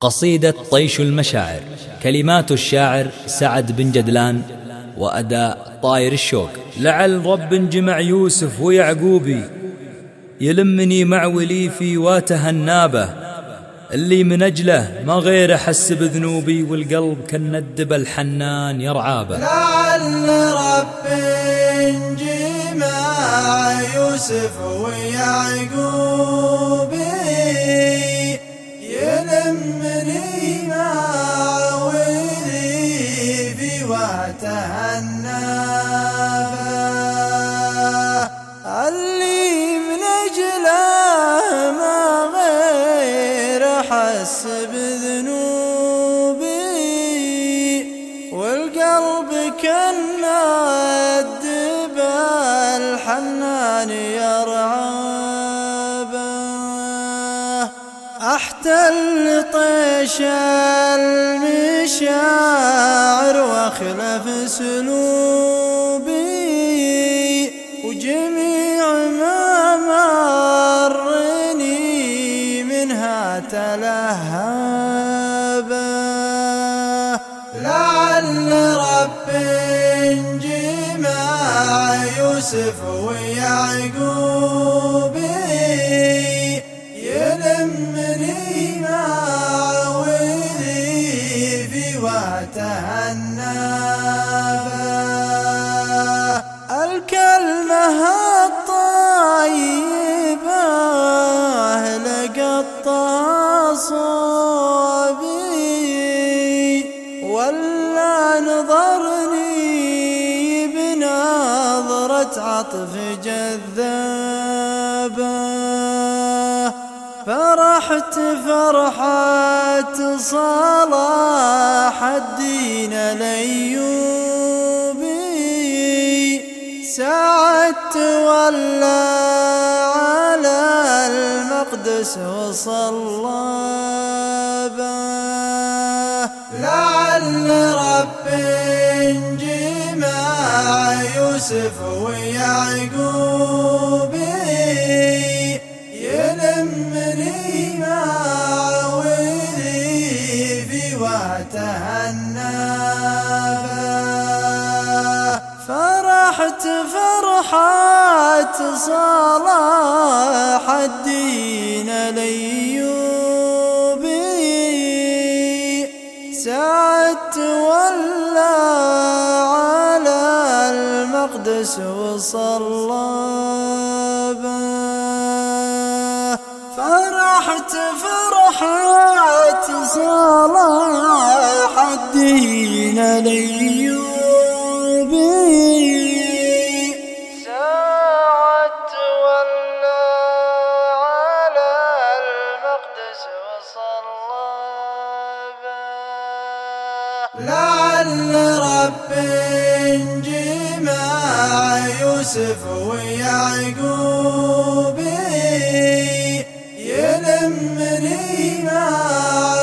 قصيدة طيش المشاعر كلمات الشاعر سعد بن جدلان وأداء طاير الشوق. لعل رب جمع يوسف ويعقوبي يلمني مع وليفي واتهنابه اللي من أجله ما غير أحس بذنوبي والقلب كالندب الحنان يرعابه. لعل رب جمع يوسف ويعقوبي. أحس بذنوبي والقلب كنا الدب الحنان يرعبه. أحتل طيش المشاعر وأخلف سلوبي منها تلهبه لعل رب جمع يوسف ويعقوبي لقطها صوبي ولا نظرني بنظرة عطف جذابة. فرحت فرحة صلاح الدين الأيوبي. سعدت ولا على المقدس وصلى به. لعل رب جمع يوسف ويعقوبي يلمني معولي في وتهنى فرحت فرحة صلاح الدين الأيوبي سعدت ولا على المقدس وصلى به. فرحت فرحة صلاح الدين الأيوبي لعل ربي مع يوسف ويعقوب يلمني مع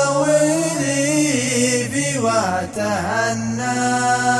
وقتها وتهنى